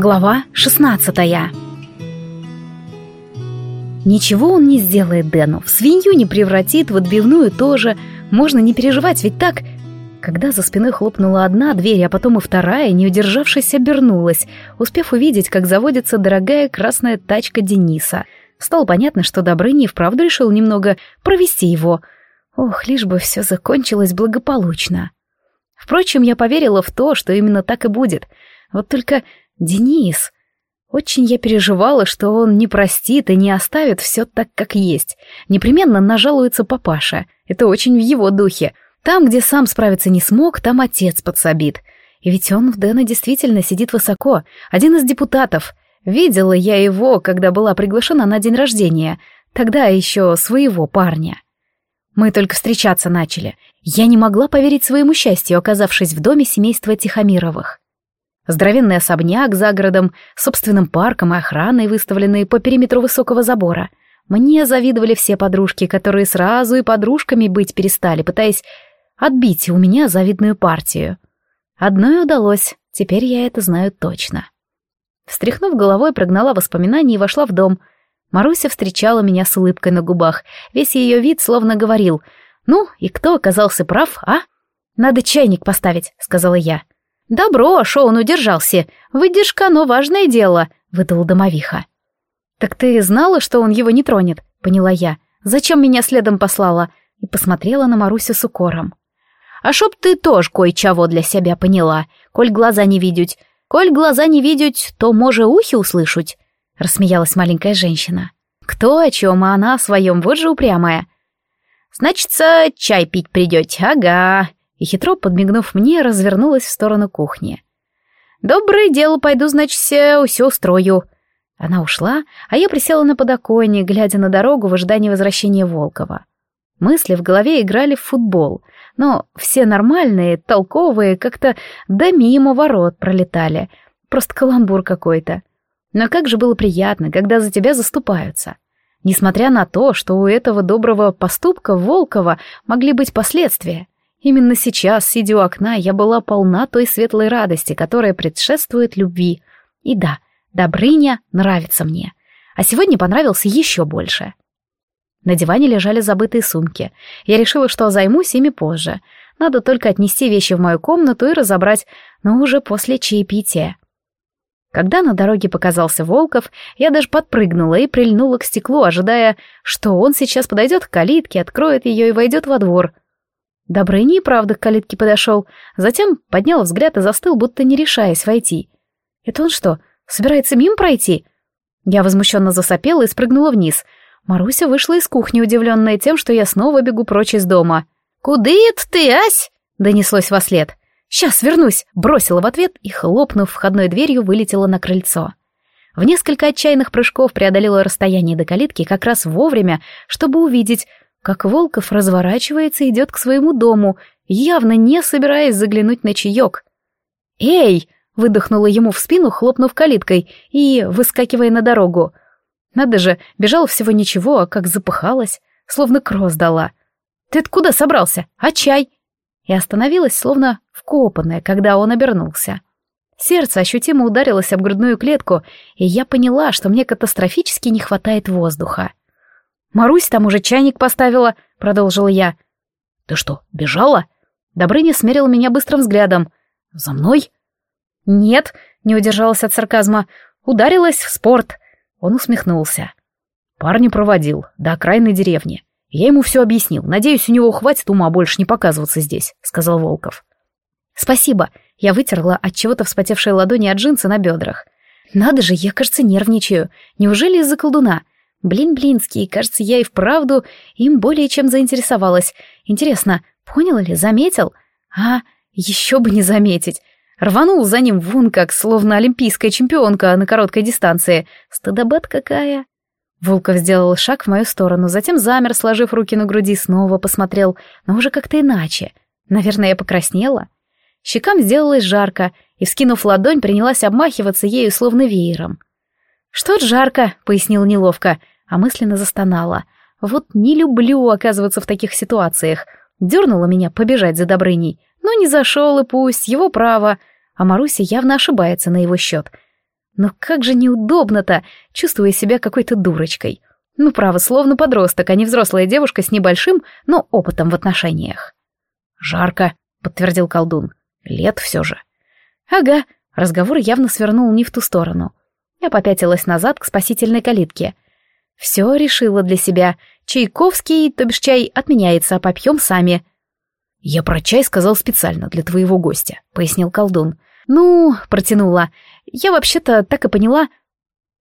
Глава 16 Ничего он не сделает Дэну, в свинью не превратит, в отбивную тоже. Можно не переживать, ведь так... Когда за спиной хлопнула одна дверь, а потом и вторая, не удержавшись, обернулась, успев увидеть, как заводится дорогая красная тачка Дениса. Стало понятно, что Добрыня вправду решил немного провести его. Ох, лишь бы все закончилось благополучно. Впрочем, я поверила в то, что именно так и будет. Вот только Денис... Очень я переживала, что он не простит и не оставит все так, как есть. Непременно нажалуется папаша. Это очень в его духе. Там, где сам справиться не смог, там отец подсобит. И ведь он в Дэна действительно сидит высоко. Один из депутатов. Видела я его, когда была приглашена на день рождения. Тогда еще своего парня. Мы только встречаться начали. Я не могла поверить своему счастью, оказавшись в доме семейства Тихомировых. Здоровенный особняк за городом, собственным парком и охраной, выставленные по периметру высокого забора. Мне завидовали все подружки, которые сразу и подружками быть перестали, пытаясь отбить у меня завидную партию. Одной удалось, теперь я это знаю точно. Встряхнув головой, прогнала воспоминания и вошла в дом. Маруся встречала меня с улыбкой на губах. Весь ее вид словно говорил «Ну, и кто оказался прав, а?» «Надо чайник поставить», — сказала я. «Добро, шо он удержался. Выдержка, но важное дело», — выдал домовиха. «Так ты знала, что он его не тронет?» — поняла я. «Зачем меня следом послала?» И посмотрела на Марусю с укором. «А шоб ты тоже кое-чего для себя поняла, коль глаза не видеть. Коль глаза не видеть, то, може, ухи услышать», — рассмеялась маленькая женщина. «Кто о чем, а она о своем, вот же упрямая». «Значится, чай пить придете, ага», и хитро подмигнув мне, развернулась в сторону кухни. «Доброе дело, пойду, значит, все устрою». Она ушла, а я присела на подоконник, глядя на дорогу в ожидании возвращения Волкова. Мысли в голове играли в футбол, но все нормальные, толковые, как-то до мимо ворот пролетали. Просто каламбур какой-то. Но как же было приятно, когда за тебя заступаются. Несмотря на то, что у этого доброго поступка Волкова могли быть последствия. Именно сейчас, сидя у окна, я была полна той светлой радости, которая предшествует любви. И да, Добрыня нравится мне. А сегодня понравился еще больше. На диване лежали забытые сумки. Я решила, что займусь ими позже. Надо только отнести вещи в мою комнату и разобрать, но уже после чаепития. Когда на дороге показался Волков, я даже подпрыгнула и прильнула к стеклу, ожидая, что он сейчас подойдет к калитке, откроет ее и войдет во двор. Добрыня и правда к калитке подошел, затем поднял взгляд и застыл, будто не решаясь войти. Это он что, собирается мимо пройти? Я возмущенно засопела и спрыгнула вниз. Маруся вышла из кухни, удивленная тем, что я снова бегу прочь из дома. «Куды это ты, ась?» — донеслось во след. «Сейчас вернусь!» — бросила в ответ и, хлопнув входной дверью, вылетела на крыльцо. В несколько отчаянных прыжков преодолела расстояние до калитки как раз вовремя, чтобы увидеть, как Волков разворачивается и идет к своему дому, явно не собираясь заглянуть на чаек. «Эй!» — выдохнула ему в спину, хлопнув калиткой и выскакивая на дорогу. Надо же, бежала всего ничего, а как запыхалась, словно кроз дала. «Ты откуда собрался? А чай?» И остановилась, словно вкопанная, когда он обернулся. Сердце ощутимо ударилось об грудную клетку, и я поняла, что мне катастрофически не хватает воздуха. Марусь там уже чайник поставила», — продолжила я. «Ты что, бежала?» Добрыня смерил меня быстрым взглядом. «За мной?» «Нет», — не удержалась от сарказма. «Ударилась в спорт». Он усмехнулся. Парня проводил до окраинной деревни. Я ему все объяснил. Надеюсь, у него хватит ума больше не показываться здесь», — сказал Волков. «Спасибо». Я вытерла от чего-то вспотевшие ладони от джинсы на бедрах. «Надо же, я, кажется, нервничаю. Неужели из-за колдуна? Блин-блинский, кажется, я и вправду им более чем заинтересовалась. Интересно, понял ли, заметил? А, еще бы не заметить. Рванул за ним вон как, словно олимпийская чемпионка на короткой дистанции. Стыдобат какая. Волков сделал шаг в мою сторону, затем замер, сложив руки на груди, снова посмотрел, но уже как-то иначе. Наверное, я покраснела. Щекам сделалось жарко, и, вскинув ладонь, принялась обмахиваться ею, словно веером. «Что-то жарко», — пояснил неловко а мысленно застонала. Вот не люблю оказываться в таких ситуациях. Дернула меня побежать за Добрыней. Но не зашел и пусть, его право. А Маруся явно ошибается на его счет. Но как же неудобно-то, чувствуя себя какой-то дурочкой. Ну, право, словно подросток, а не взрослая девушка с небольшим, но опытом в отношениях. «Жарко», — подтвердил колдун. «Лет все же». «Ага», — разговор явно свернул не в ту сторону. Я попятилась назад к спасительной калитке. Все решила для себя. Чайковский, то бишь чай, отменяется, а попьем сами. «Я про чай сказал специально для твоего гостя», — пояснил колдун. «Ну», — протянула, — «я вообще-то так и поняла.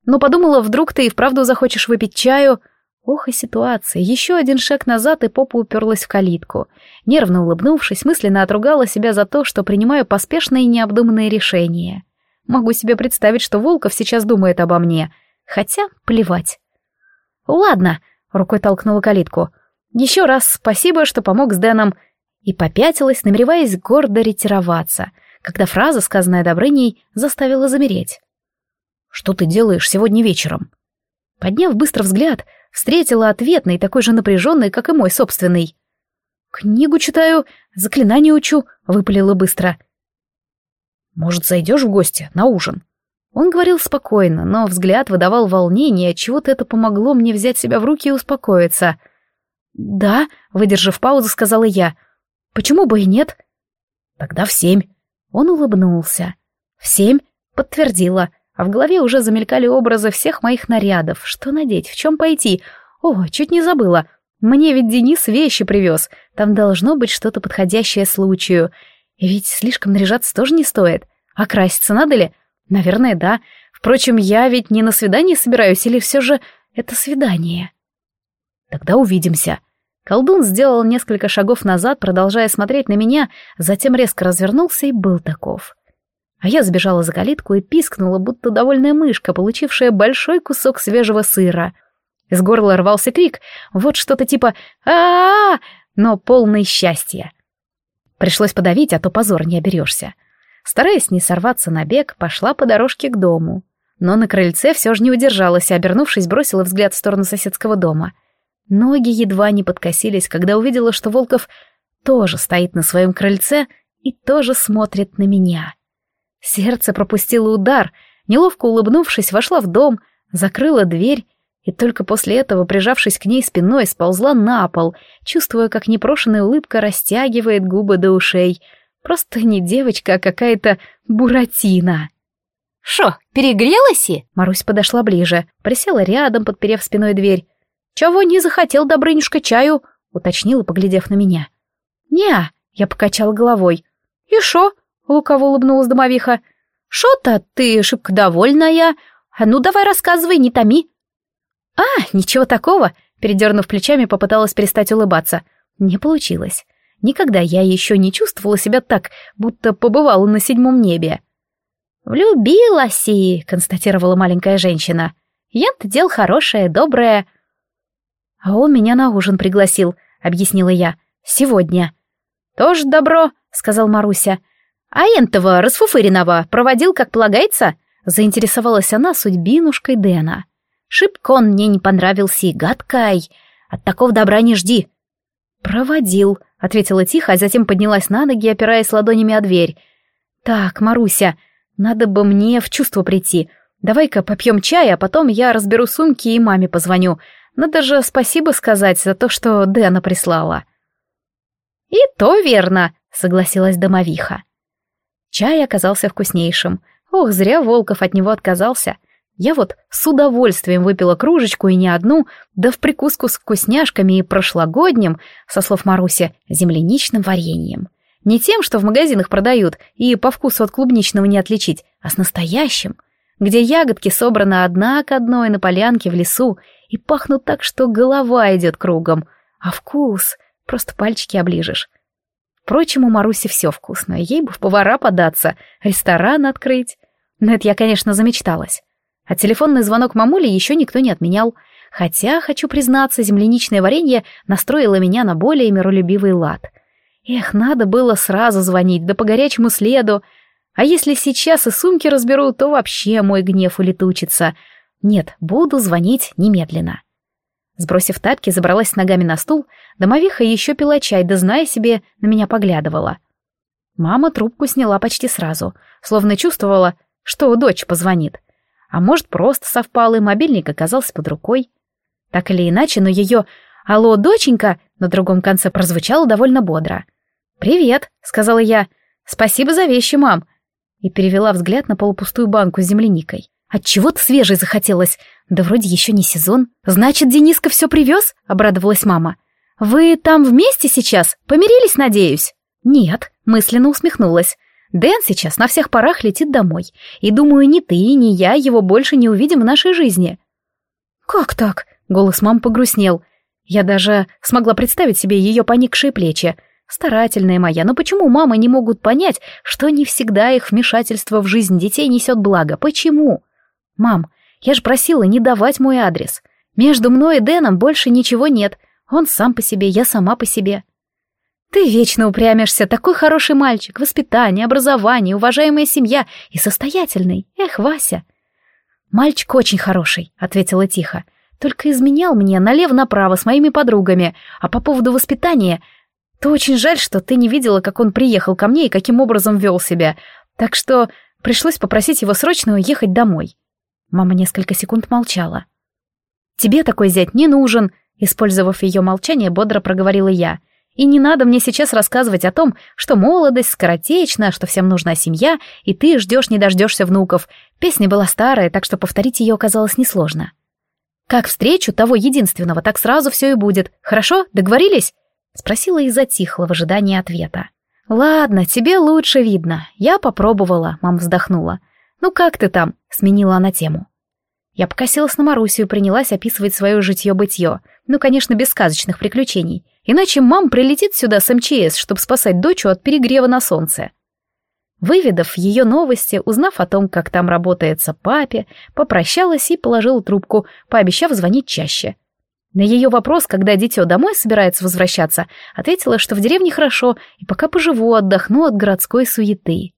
Но подумала, вдруг ты и вправду захочешь выпить чаю». Ох и ситуация. Еще один шаг назад, и попа уперлась в калитку. Нервно улыбнувшись, мысленно отругала себя за то, что принимаю поспешные и необдуманные решения. Могу себе представить, что Волков сейчас думает обо мне. Хотя плевать. «Ладно», — рукой толкнула калитку. «Еще раз спасибо, что помог с Дэном и попятилась, намереваясь гордо ретироваться, когда фраза, сказанная Добрыней, заставила замереть. «Что ты делаешь сегодня вечером?» Подняв быстро взгляд, встретила ответный, такой же напряженный, как и мой собственный. «Книгу читаю, заклинания учу», — выпалила быстро. «Может, зайдешь в гости на ужин?» Он говорил спокойно, но взгляд выдавал волнение, чего-то это помогло мне взять себя в руки и успокоиться. «Да», — выдержав паузу, сказала я, — Почему бы и нет? Тогда в семь. Он улыбнулся. В семь подтвердила, а в голове уже замелькали образы всех моих нарядов. Что надеть, в чем пойти? О, чуть не забыла. Мне ведь Денис вещи привез. Там должно быть что-то подходящее случаю. И ведь слишком наряжаться тоже не стоит. А краситься надо ли? Наверное, да. Впрочем, я ведь не на свидание собираюсь, или все же это свидание? Тогда увидимся. Колдун сделал несколько шагов назад, продолжая смотреть на меня, затем резко развернулся и был таков. А я забежала за калитку и пискнула, будто довольная мышка, получившая большой кусок свежего сыра. Из горла рвался крик, вот что-то типа а, -а, -а но полный счастья. Пришлось подавить, а то позор не оберешься. Стараясь не сорваться на бег, пошла по дорожке к дому. Но на крыльце все же не удержалась и, обернувшись, бросила взгляд в сторону соседского дома — Ноги едва не подкосились, когда увидела, что Волков тоже стоит на своем крыльце и тоже смотрит на меня. Сердце пропустило удар, неловко улыбнувшись, вошла в дом, закрыла дверь и только после этого, прижавшись к ней спиной, сползла на пол, чувствуя, как непрошенная улыбка растягивает губы до ушей. Просто не девочка, а какая-то буратино. «Шо, перегрелась и?» Марусь подошла ближе, присела рядом, подперев спиной дверь. «Чего не захотел, Добрынюшка, чаю?» — уточнила, поглядев на меня. «Не-а», я покачала головой. «И шо?» — лукаво улыбнулась домовиха. «Шо-то ты шибко довольная? А ну давай рассказывай, не томи». «А, ничего такого», — передернув плечами, попыталась перестать улыбаться. Не получилось. Никогда я еще не чувствовала себя так, будто побывала на седьмом небе. «Влюбилась и», — констатировала маленькая женщина. «Я-то дел хорошее, доброе». «А он меня на ужин пригласил», — объяснила я. «Сегодня». «Тоже добро», — сказал Маруся. «А энтова, расфуфыренного, проводил, как полагается?» Заинтересовалась она судьбинушкой Дэна. «Шибко он мне не понравился и гадкой. От такого добра не жди». «Проводил», — ответила тихо, а затем поднялась на ноги, опираясь ладонями о дверь. «Так, Маруся, надо бы мне в чувство прийти. Давай-ка попьем чай, а потом я разберу сумки и маме позвоню. Надо же спасибо сказать за то, что Дэна прислала. «И то верно», — согласилась домовиха. Чай оказался вкуснейшим. Ох, зря Волков от него отказался. Я вот с удовольствием выпила кружечку и не одну, да в прикуску с вкусняшками и прошлогодним, со слов Маруси, земляничным вареньем. Не тем, что в магазинах продают, и по вкусу от клубничного не отличить, а с настоящим, где ягодки собраны одна к одной на полянке в лесу, и пахнут так, что голова идет кругом, а вкус просто пальчики оближешь. Впрочем, у Маруси все вкусно, ей бы в повара податься, ресторан открыть. Но это я, конечно, замечталась. А телефонный звонок мамули еще никто не отменял, хотя, хочу признаться, земляничное варенье настроило меня на более миролюбивый лад. Эх, надо было сразу звонить, да по горячему следу. А если сейчас и сумки разберу, то вообще мой гнев улетучится — нет, буду звонить немедленно. Сбросив тапки, забралась с ногами на стул, домовиха еще пила чай, да зная себе, на меня поглядывала. Мама трубку сняла почти сразу, словно чувствовала, что дочь позвонит. А может, просто совпал, и мобильник оказался под рукой. Так или иначе, но ее «Алло, доченька!» на другом конце прозвучало довольно бодро. «Привет», — сказала я. «Спасибо за вещи, мам». И перевела взгляд на полупустую банку с земляникой. Отчего-то свежей захотелось. Да вроде еще не сезон. Значит, Дениска все привез? Обрадовалась мама. Вы там вместе сейчас? Помирились, надеюсь? Нет, мысленно усмехнулась. Дэн сейчас на всех парах летит домой. И думаю, ни ты, ни я его больше не увидим в нашей жизни. Как так? Голос мам погрустнел. Я даже смогла представить себе ее поникшие плечи. Старательная моя, но почему мамы не могут понять, что не всегда их вмешательство в жизнь детей несет благо? Почему? Мам, я же просила не давать мой адрес. Между мной и Дэном больше ничего нет. Он сам по себе, я сама по себе. Ты вечно упрямишься, такой хороший мальчик, воспитание, образование, уважаемая семья и состоятельный. Эх, Вася. Мальчик очень хороший, ответила тихо. Только изменял мне налево-направо с моими подругами. А по поводу воспитания... То очень жаль, что ты не видела, как он приехал ко мне и каким образом вел себя. Так что пришлось попросить его срочно уехать домой. Мама несколько секунд молчала. «Тебе такой зять не нужен», — использовав ее молчание, бодро проговорила я. «И не надо мне сейчас рассказывать о том, что молодость скоротечна, что всем нужна семья, и ты ждешь не дождешься внуков. Песня была старая, так что повторить ее оказалось несложно». Как встречу того единственного, так сразу все и будет. Хорошо, договорились?» Спросила и затихла в ожидании ответа. «Ладно, тебе лучше видно. Я попробовала», — мама вздохнула. «Ну как ты там?» — сменила она тему. Я покосилась на Марусю и принялась описывать свое житье-бытье. Ну, конечно, без сказочных приключений. Иначе мам прилетит сюда с МЧС, чтобы спасать дочу от перегрева на солнце. Выведав ее новости, узнав о том, как там работается папе, попрощалась и положила трубку, пообещав звонить чаще. На ее вопрос, когда дитё домой собирается возвращаться, ответила, что в деревне хорошо, и пока поживу, отдохну от городской суеты.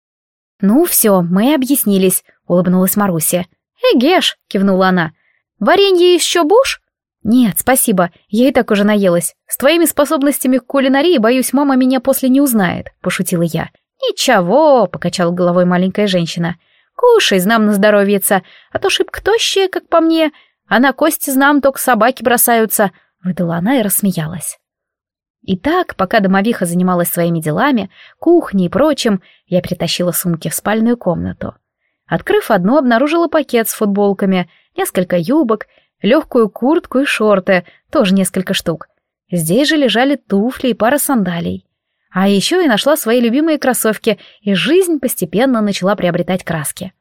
«Ну все, мы объяснились», — улыбнулась Маруся. «Эгеш», — кивнула она. «Варенье еще будешь?» «Нет, спасибо, я и так уже наелась. С твоими способностями к кулинарии, боюсь, мама меня после не узнает», — пошутила я. «Ничего», — покачала головой маленькая женщина. «Кушай, знам на здоровьица, а то шибко тощая, как по мне, а на кости знам только собаки бросаются», — выдала она и рассмеялась. Итак, пока домовиха занималась своими делами, кухней и прочим, я притащила сумки в спальную комнату. Открыв одну, обнаружила пакет с футболками, несколько юбок, легкую куртку и шорты, тоже несколько штук. Здесь же лежали туфли и пара сандалий. А еще и нашла свои любимые кроссовки, и жизнь постепенно начала приобретать краски.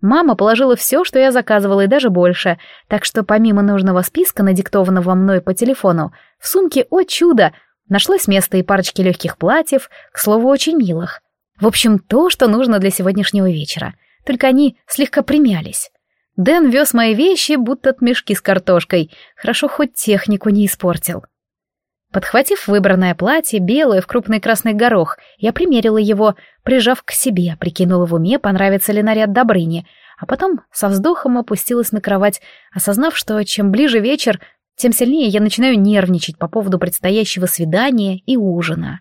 Мама положила все, что я заказывала, и даже больше, так что помимо нужного списка, надиктованного мной по телефону, в сумке, о чудо, нашлось место и парочки легких платьев, к слову, очень милых. В общем, то, что нужно для сегодняшнего вечера. Только они слегка примялись. Дэн вез мои вещи, будто от мешки с картошкой. Хорошо, хоть технику не испортил. Подхватив выбранное платье, белое в крупный красный горох, я примерила его, прижав к себе, прикинула в уме, понравится ли наряд Добрыни, а потом со вздохом опустилась на кровать, осознав, что чем ближе вечер, тем сильнее я начинаю нервничать по поводу предстоящего свидания и ужина.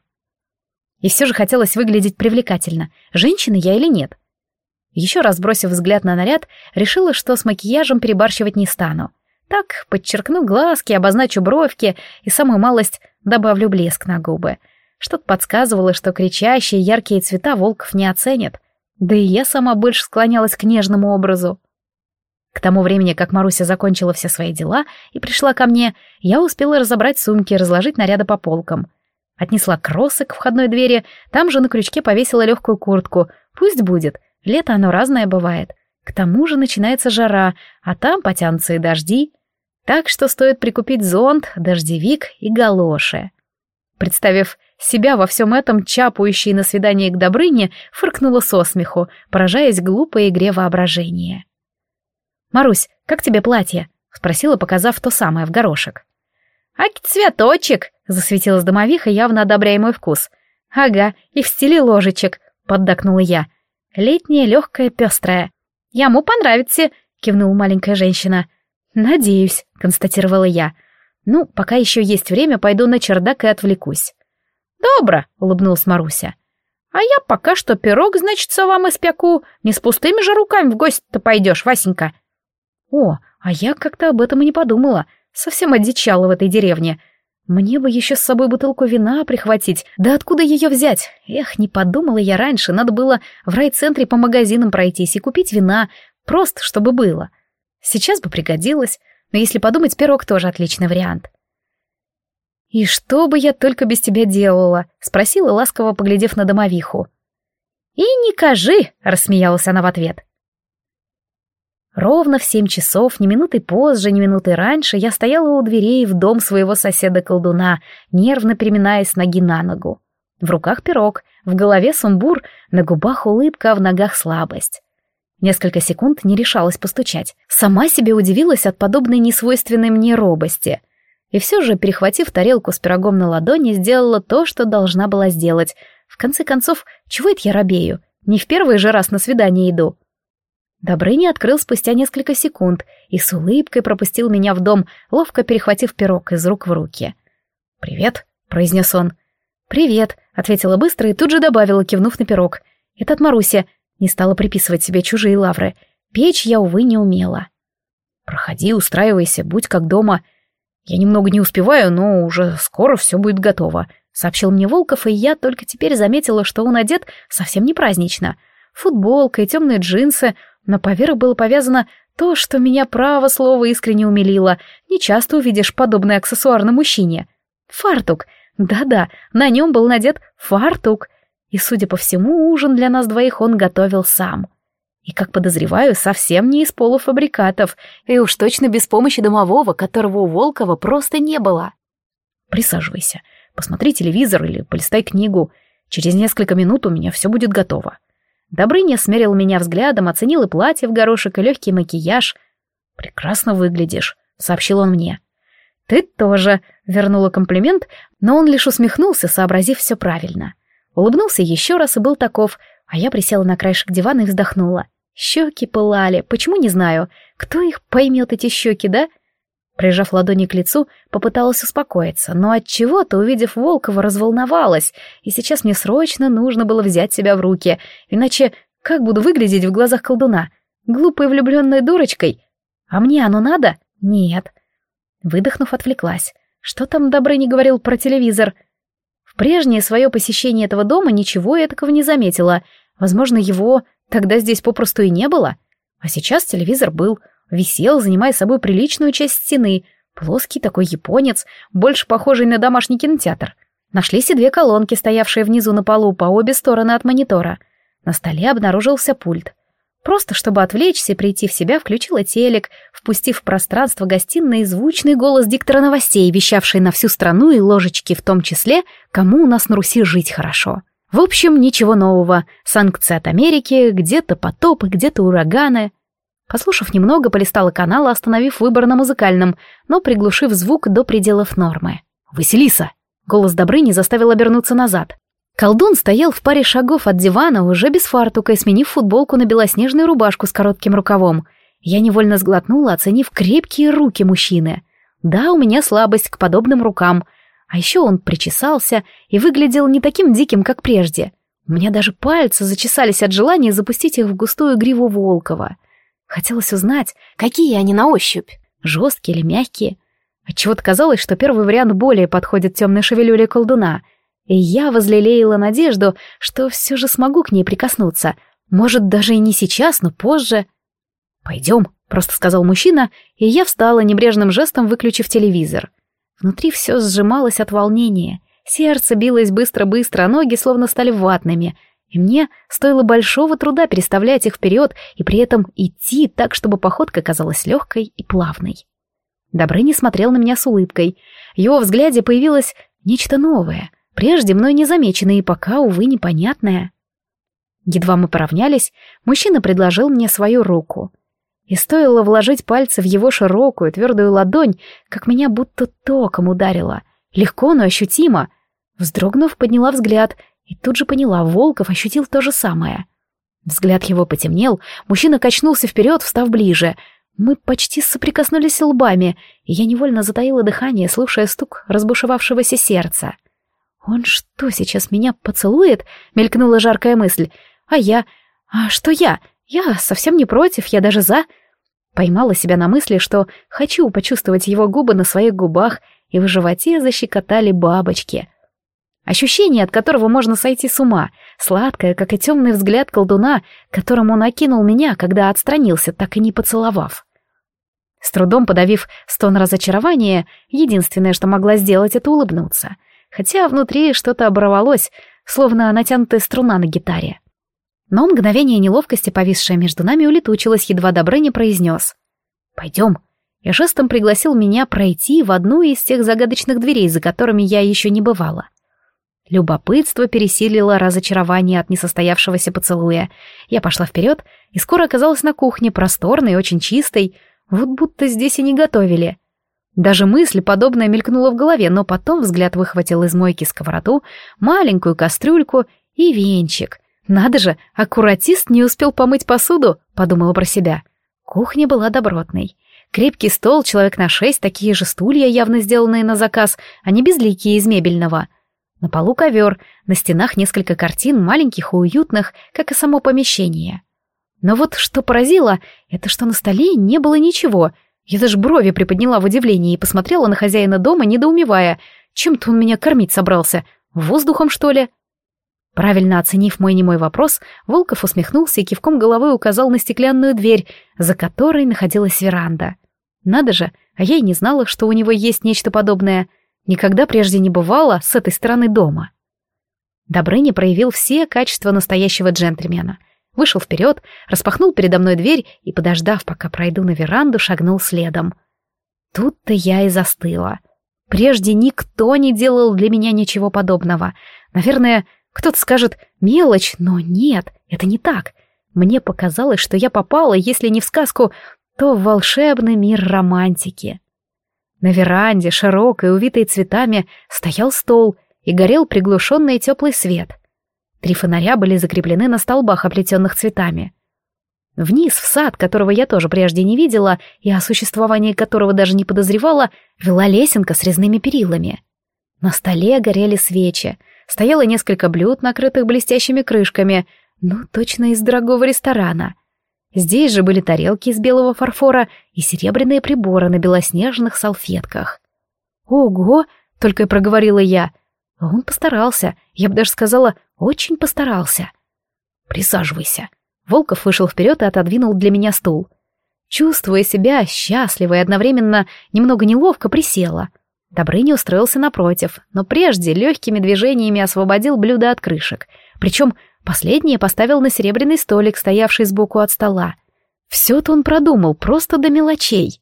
И все же хотелось выглядеть привлекательно, женщина я или нет. Еще раз бросив взгляд на наряд, решила, что с макияжем перебарщивать не стану — так, подчеркну глазки, обозначу бровки и самую малость добавлю блеск на губы. Что-то подсказывало, что кричащие яркие цвета Волков не оценят. Да и я сама больше склонялась к нежному образу. К тому времени, как Маруся закончила все свои дела и пришла ко мне, я успела разобрать сумки и разложить наряды по полкам. Отнесла кроссы к входной двери, там же на крючке повесила легкую куртку. Пусть будет, лето оно разное бывает. К тому же начинается жара, а там потянутся и дожди. Так что стоит прикупить зонт, дождевик и галоши. Представив себя во всем этом, чапающей на свидание к Добрыне, фыркнула со смеху, поражаясь глупой игре воображения. «Марусь, как тебе платье?» — спросила, показав то самое в горошек. «Аки цветочек!» — засветилась домовиха, явно одобряя мой вкус. «Ага, и в стиле ложечек», — поддакнула я. «Летняя, легкая, пестрая. «Ему понравится», — кивнула маленькая женщина. «Надеюсь», — констатировала я. «Ну, пока еще есть время, пойду на чердак и отвлекусь». «Добро», — улыбнулась Маруся. «А я пока что пирог, значит, вам испеку. Не с пустыми же руками в гости-то пойдешь, Васенька». О, а я как-то об этом и не подумала. Совсем одичала в этой деревне. Мне бы еще с собой бутылку вина прихватить. Да откуда ее взять? Эх, не подумала я раньше. Надо было в райцентре по магазинам пройтись и купить вина. Просто, чтобы было. Сейчас бы пригодилось. Но если подумать, пирог тоже отличный вариант. «И что бы я только без тебя делала?» — спросила, ласково поглядев на домовиху. «И не кажи!» — рассмеялась она в ответ. Ровно в семь часов, ни минуты позже, ни минуты раньше, я стояла у дверей в дом своего соседа-колдуна, нервно переминаясь ноги на ногу. В руках пирог, в голове сумбур, на губах улыбка, а в ногах слабость. Несколько секунд не решалась постучать. Сама себе удивилась от подобной несвойственной мне робости. И все же, перехватив тарелку с пирогом на ладони, сделала то, что должна была сделать. В конце концов, чего это я робею? Не в первый же раз на свидание иду. Добрыня открыл спустя несколько секунд и с улыбкой пропустил меня в дом, ловко перехватив пирог из рук в руки. «Привет», — произнес он. «Привет», — ответила быстро и тут же добавила, кивнув на пирог. «Это от Маруси». Не стала приписывать себе чужие лавры. Печь я, увы, не умела. «Проходи, устраивайся, будь как дома. Я немного не успеваю, но уже скоро все будет готово», — сообщил мне Волков, и я только теперь заметила, что он одет совсем не празднично. Футболка и темные джинсы — но поверх было повязано то, что меня право слово искренне умилило. Не часто увидишь подобный аксессуар на мужчине. Фартук. Да-да, на нем был надет фартук. И, судя по всему, ужин для нас двоих он готовил сам. И, как подозреваю, совсем не из полуфабрикатов, и уж точно без помощи домового, которого у Волкова просто не было. Присаживайся, посмотри телевизор или полистай книгу. Через несколько минут у меня все будет готово. Добрыня смерил меня взглядом, оценил и платье в горошек, и легкий макияж. «Прекрасно выглядишь», — сообщил он мне. «Ты тоже», — вернула комплимент, но он лишь усмехнулся, сообразив все правильно. Улыбнулся еще раз и был таков, а я присела на краешек дивана и вздохнула. Щеки пылали, почему не знаю. Кто их поймет, эти щеки, да? Прижав ладони к лицу, попыталась успокоиться, но от чего то увидев Волкова, разволновалась, и сейчас мне срочно нужно было взять себя в руки, иначе как буду выглядеть в глазах колдуна? Глупой влюбленной дурочкой? А мне оно надо? Нет. Выдохнув, отвлеклась. Что там Добрыня говорил про телевизор? В прежнее свое посещение этого дома ничего я такого не заметила. Возможно, его тогда здесь попросту и не было. А сейчас телевизор был — Висел, занимая собой приличную часть стены. Плоский такой японец, больше похожий на домашний кинотеатр. Нашлись и две колонки, стоявшие внизу на полу по обе стороны от монитора. На столе обнаружился пульт. Просто чтобы отвлечься и прийти в себя, включила телек, впустив в пространство гостиной звучный голос диктора новостей, вещавший на всю страну и ложечки в том числе, кому у нас на Руси жить хорошо. В общем, ничего нового. Санкции от Америки, где-то потопы, где-то ураганы. Послушав немного, полистала канал, остановив выбор на музыкальном, но приглушив звук до пределов нормы. «Василиса!» Голос Добрыни заставил обернуться назад. Колдун стоял в паре шагов от дивана, уже без фартука и сменив футболку на белоснежную рубашку с коротким рукавом. Я невольно сглотнула, оценив крепкие руки мужчины. Да, у меня слабость к подобным рукам. А еще он причесался и выглядел не таким диким, как прежде. У меня даже пальцы зачесались от желания запустить их в густую гриву Волкова. Хотелось узнать, какие они на ощупь, жесткие или мягкие. Отчего-то казалось, что первый вариант более подходит темной шевелюре колдуна, и я возлелеяла надежду, что все же смогу к ней прикоснуться. Может, даже и не сейчас, но позже. «Пойдем», — просто сказал мужчина, и я встала небрежным жестом, выключив телевизор. Внутри все сжималось от волнения. Сердце билось быстро-быстро, а ноги словно стали ватными — и мне стоило большого труда переставлять их вперед и при этом идти так, чтобы походка казалась легкой и плавной. Добрыня смотрел на меня с улыбкой. В его взгляде появилось нечто новое, прежде мной незамеченное и пока, увы, непонятное. Едва мы поравнялись, мужчина предложил мне свою руку. И стоило вложить пальцы в его широкую, твердую ладонь, как меня будто током ударило. Легко, но ощутимо. Вздрогнув, подняла взгляд и тут же поняла, Волков ощутил то же самое. Взгляд его потемнел, мужчина качнулся вперед, встав ближе. Мы почти соприкоснулись лбами, и я невольно затаила дыхание, слушая стук разбушевавшегося сердца. «Он что, сейчас меня поцелует?» — мелькнула жаркая мысль. «А я? А что я? Я совсем не против, я даже за...» Поймала себя на мысли, что хочу почувствовать его губы на своих губах, и в животе защекотали бабочки. Ощущение, от которого можно сойти с ума, сладкое, как и темный взгляд колдуна, которым он окинул меня, когда отстранился, так и не поцеловав. С трудом подавив стон разочарования, единственное, что могла сделать, это улыбнуться. Хотя внутри что-то оборвалось, словно натянутая струна на гитаре. Но мгновение неловкости, повисшее между нами, улетучилось, едва Добрыня произнес. «Пойдем». И жестом пригласил меня пройти в одну из тех загадочных дверей, за которыми я еще не бывала. Любопытство пересилило разочарование от несостоявшегося поцелуя. Я пошла вперед и скоро оказалась на кухне, просторной очень чистой, вот будто здесь и не готовили. Даже мысль подобная мелькнула в голове, но потом взгляд выхватил из мойки сковороду, маленькую кастрюльку и венчик. Надо же, аккуратист не успел помыть посуду, подумала про себя. Кухня была добротной. Крепкий стол, человек на шесть, такие же стулья, явно сделанные на заказ, а не безликие из мебельного. На полу ковер, на стенах несколько картин, маленьких и уютных, как и само помещение. Но вот что поразило, это что на столе не было ничего. Я даже брови приподняла в удивлении и посмотрела на хозяина дома, недоумевая. Чем-то он меня кормить собрался. Воздухом, что ли? Правильно оценив мой немой вопрос, Волков усмехнулся и кивком головы указал на стеклянную дверь, за которой находилась веранда. Надо же, а я и не знала, что у него есть нечто подобное. Никогда прежде не бывало с этой стороны дома. Добрыня проявил все качества настоящего джентльмена — вышел вперед, распахнул передо мной дверь и, подождав, пока пройду на веранду, шагнул следом. Тут-то я и застыла. Прежде никто не делал для меня ничего подобного. Наверное, кто-то скажет «мелочь», но нет, это не так. Мне показалось, что я попала, если не в сказку, то в волшебный мир романтики. На веранде, широкой, увитой цветами, стоял стол и горел приглушенный теплый свет — Три фонаря были закреплены на столбах, оплетенных цветами. Вниз, в сад, которого я тоже прежде не видела и о существовании которого даже не подозревала, вела лесенка с резными перилами. На столе горели свечи, стояло несколько блюд, накрытых блестящими крышками, ну, точно из дорогого ресторана. Здесь же были тарелки из белого фарфора и серебряные приборы на белоснежных салфетках. «Ого!» — только и проговорила я — он постарался, я бы даже сказала, очень постарался. «Присаживайся». Волков вышел вперед и отодвинул для меня стул. Чувствуя себя счастливой и одновременно немного неловко, присела. Добрыня устроился напротив, но прежде легкими движениями освободил блюдо от крышек. Причем последнее поставил на серебряный столик, стоявший сбоку от стола. Все-то он продумал, просто до мелочей.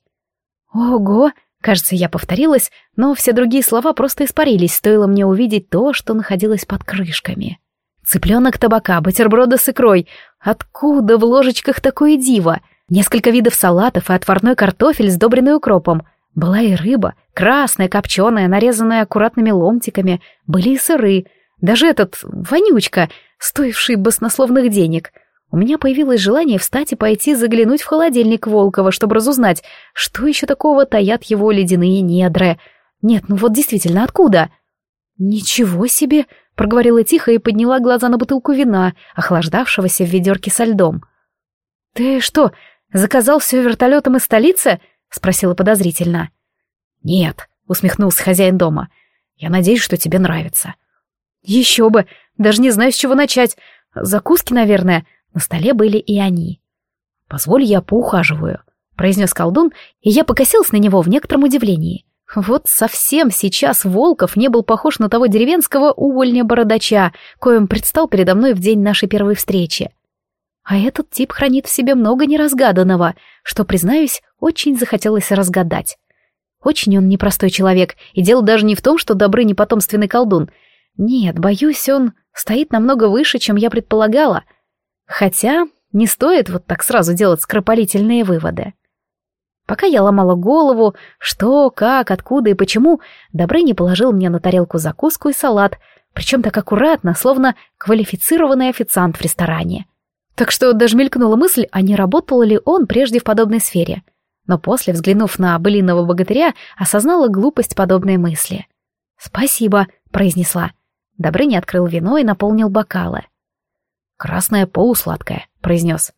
«Ого!» Кажется, я повторилась, но все другие слова просто испарились, стоило мне увидеть то, что находилось под крышками. Цыпленок табака, бутерброды с икрой. Откуда в ложечках такое диво? Несколько видов салатов и отварной картофель, сдобренный укропом. Была и рыба, красная, копченая, нарезанная аккуратными ломтиками. Были и сыры. Даже этот, вонючка, стоивший баснословных денег — у меня появилось желание встать и пойти заглянуть в холодильник Волкова, чтобы разузнать, что еще такого таят его ледяные недры. Нет, ну вот действительно, откуда? «Ничего себе!» — проговорила тихо и подняла глаза на бутылку вина, охлаждавшегося в ведерке со льдом. «Ты что, заказал все вертолетом из столицы?» — спросила подозрительно. «Нет», — усмехнулся хозяин дома. «Я надеюсь, что тебе нравится». «Еще бы! Даже не знаю, с чего начать. Закуски, наверное. На столе были и они. «Позволь, я поухаживаю», — произнес колдун, и я покосился на него в некотором удивлении. Вот совсем сейчас Волков не был похож на того деревенского увольня-бородача, коим предстал передо мной в день нашей первой встречи. А этот тип хранит в себе много неразгаданного, что, признаюсь, очень захотелось разгадать. Очень он непростой человек, и дело даже не в том, что добрый непотомственный колдун. Нет, боюсь, он стоит намного выше, чем я предполагала — Хотя не стоит вот так сразу делать скоропалительные выводы. Пока я ломала голову, что, как, откуда и почему, Добрыня положил мне на тарелку закуску и салат, причем так аккуратно, словно квалифицированный официант в ресторане. Так что даже мелькнула мысль, а не работал ли он прежде в подобной сфере. Но после, взглянув на былиного богатыря, осознала глупость подобной мысли. «Спасибо», — произнесла. Добрыня открыл вино и наполнил бокалы. «Красное полусладкое», — произнес.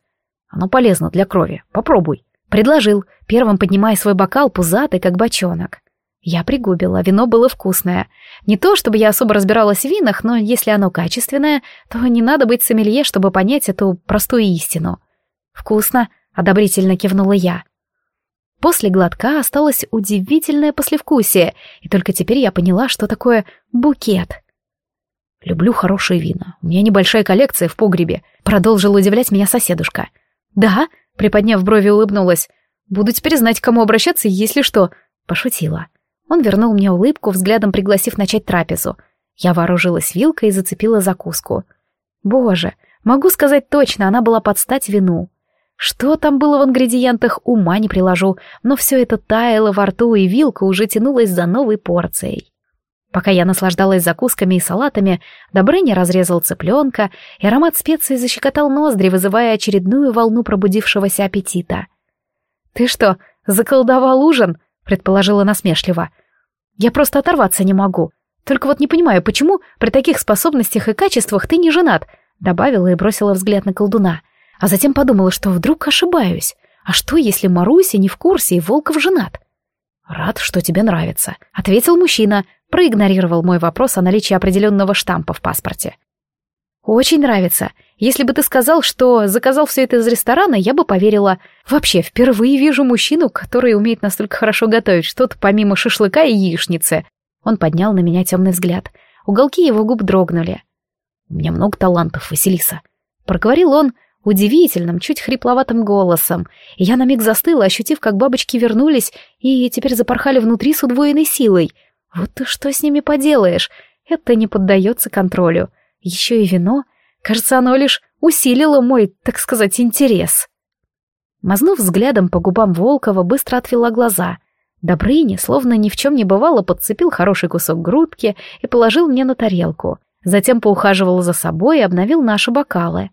«Оно полезно для крови. Попробуй», — Предложил, первым поднимая свой бокал, пузатый, как бочонок. Я пригубила, вино было вкусное. Не то, чтобы я особо разбиралась в винах, но если оно качественное, то не надо быть сомелье, чтобы понять эту простую истину. «Вкусно», — одобрительно кивнула я. После глотка осталось удивительное послевкусие, и только теперь я поняла, что такое букет. «Люблю хорошие вина. У меня небольшая коллекция в погребе», — продолжил удивлять меня соседушка. «Да?» — приподняв брови, улыбнулась. «Буду теперь знать, к кому обращаться, если что», — пошутила. Он вернул мне улыбку, взглядом пригласив начать трапезу. Я вооружилась вилкой и зацепила закуску. Боже, могу сказать точно, она была под стать вину. Что там было в ингредиентах, ума не приложу, но все это таяло во рту, и вилка уже тянулась за новой порцией. Пока я наслаждалась закусками и салатами, Добрыня разрезал цыпленка, и аромат специй защекотал ноздри, вызывая очередную волну пробудившегося аппетита. «Ты что, заколдовал ужин?» предположила насмешливо. «Я просто оторваться не могу. Только вот не понимаю, почему при таких способностях и качествах ты не женат?» Добавила и бросила взгляд на колдуна. А затем подумала, что вдруг ошибаюсь. А что, если Маруся не в курсе и Волков женат? «Рад, что тебе нравится», — ответил мужчина, проигнорировал мой вопрос о наличии определенного штампа в паспорте. «Очень нравится. Если бы ты сказал, что заказал все это из ресторана, я бы поверила. Вообще, впервые вижу мужчину, который умеет настолько хорошо готовить что-то помимо шашлыка и яичницы». Он поднял на меня темный взгляд. Уголки его губ дрогнули. «У меня много талантов, Василиса», — проговорил он удивительным, чуть хрипловатым голосом, и я на миг застыла, ощутив, как бабочки вернулись и теперь запорхали внутри с удвоенной силой. Вот ты что с ними поделаешь? Это не поддается контролю. Еще и вино. Кажется, оно лишь усилило мой, так сказать, интерес. Мазнув взглядом по губам Волкова, быстро отвела глаза. Добрыня, словно ни в чем не бывало, подцепил хороший кусок грудки и положил мне на тарелку. Затем поухаживал за собой и обновил наши бокалы.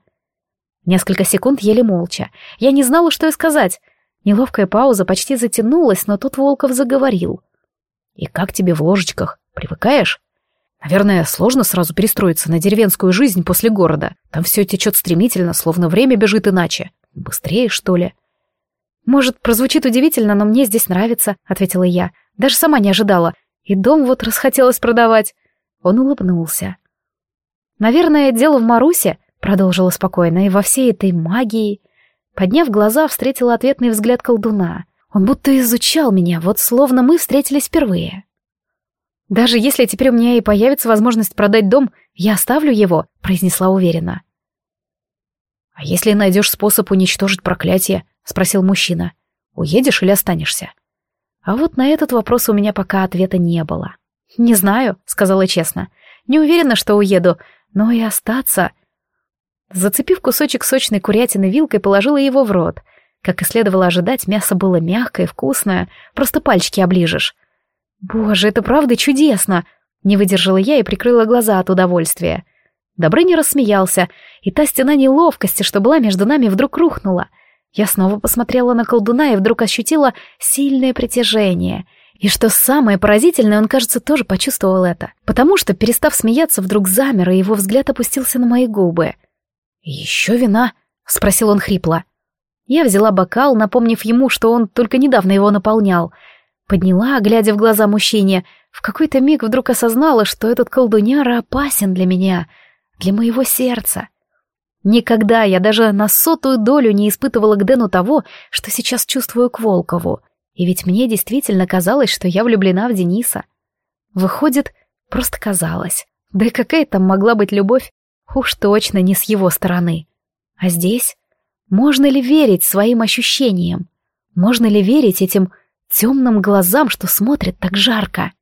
Несколько секунд еле молча. Я не знала, что и сказать. Неловкая пауза почти затянулась, но тут Волков заговорил. «И как тебе в ложечках? Привыкаешь?» Наверное, сложно сразу перестроиться на деревенскую жизнь после города. Там все течет стремительно, словно время бежит иначе. Быстрее, что ли? Может, прозвучит удивительно, но мне здесь нравится, ответила я. Даже сама не ожидала. И дом вот расхотелось продавать. Он улыбнулся. Наверное, дело в Марусе, продолжила спокойно, и во всей этой магии. Подняв глаза, встретила ответный взгляд колдуна. Он будто изучал меня, вот словно мы встретились впервые. «Даже если теперь у меня и появится возможность продать дом, я оставлю его», — произнесла уверенно. «А если найдешь способ уничтожить проклятие?» — спросил мужчина. «Уедешь или останешься?» А вот на этот вопрос у меня пока ответа не было. «Не знаю», — сказала честно. «Не уверена, что уеду, но и остаться...» Зацепив кусочек сочной курятины вилкой, положила его в рот. Как и следовало ожидать, мясо было мягкое, вкусное, просто пальчики оближешь. «Боже, это правда чудесно!» Не выдержала я и прикрыла глаза от удовольствия. Добрыня рассмеялся, и та стена неловкости, что была между нами, вдруг рухнула. Я снова посмотрела на колдуна и вдруг ощутила сильное притяжение. И что самое поразительное, он, кажется, тоже почувствовал это, потому что, перестав смеяться, вдруг замер, и его взгляд опустился на мои губы. «Еще вина?» — спросил он хрипло. Я взяла бокал, напомнив ему, что он только недавно его наполнял — Подняла, глядя в глаза мужчине, в какой-то миг вдруг осознала, что этот колдуняра опасен для меня, для моего сердца. Никогда я даже на сотую долю не испытывала к Дэну того, что сейчас чувствую к Волкову. И ведь мне действительно казалось, что я влюблена в Дениса. Выходит, просто казалось. Да и какая там могла быть любовь? Уж точно не с его стороны. А здесь? Можно ли верить своим ощущениям? Можно ли верить этим темным глазам, что смотрят так жарко.